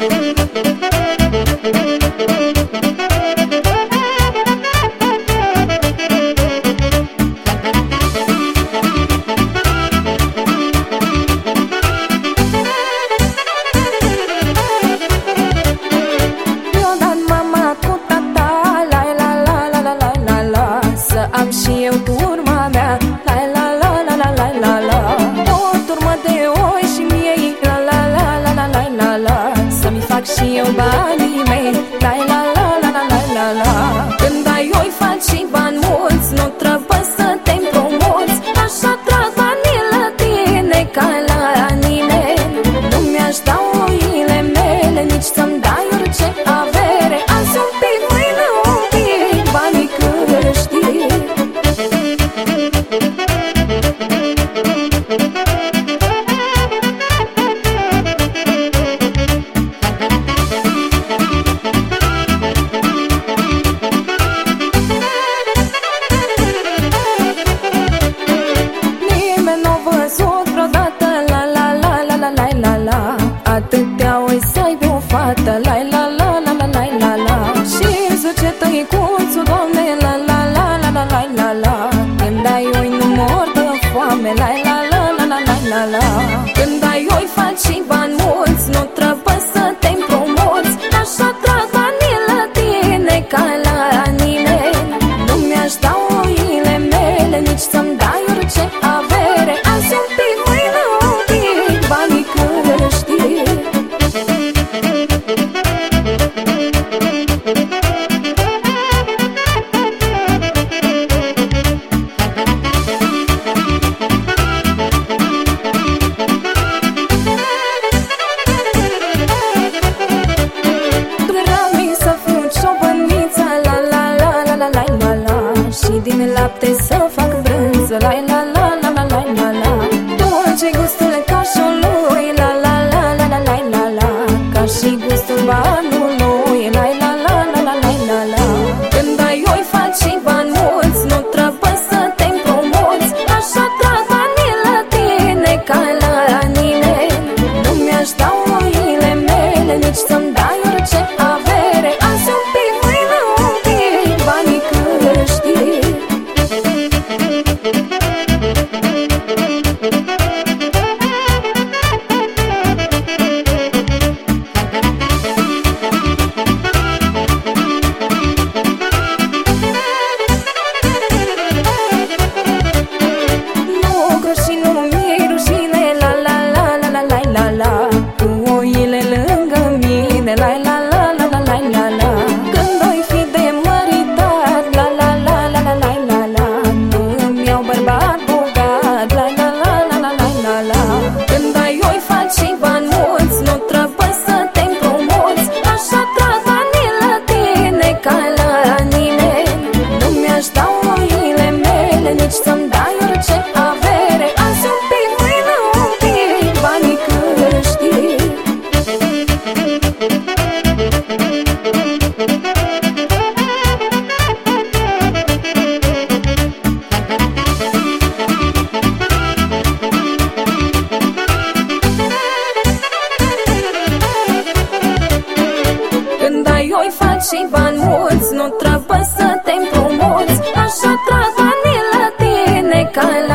Thank you. fac și eu banii mei. Tai la la la la la la la. Când ai oi faci și bani mulți Nu trebuie lapte Să fac brânză, la la la la la la la la Dulce gustul cașului, la la la la la la la la Ca și gustul banului, la la la la la la la la Când ai oi Puile lângă mine, la la la la la la la la Când oi fi de măritat, la la la la la la la la Nu-mi iau la la la la la la la Când ai oi faci nu trebuie să te Așa ca la tine, ca la anime Nu nici să și bani mulți Nu trebuie să te împrumuți Așa trag banii la tine cal.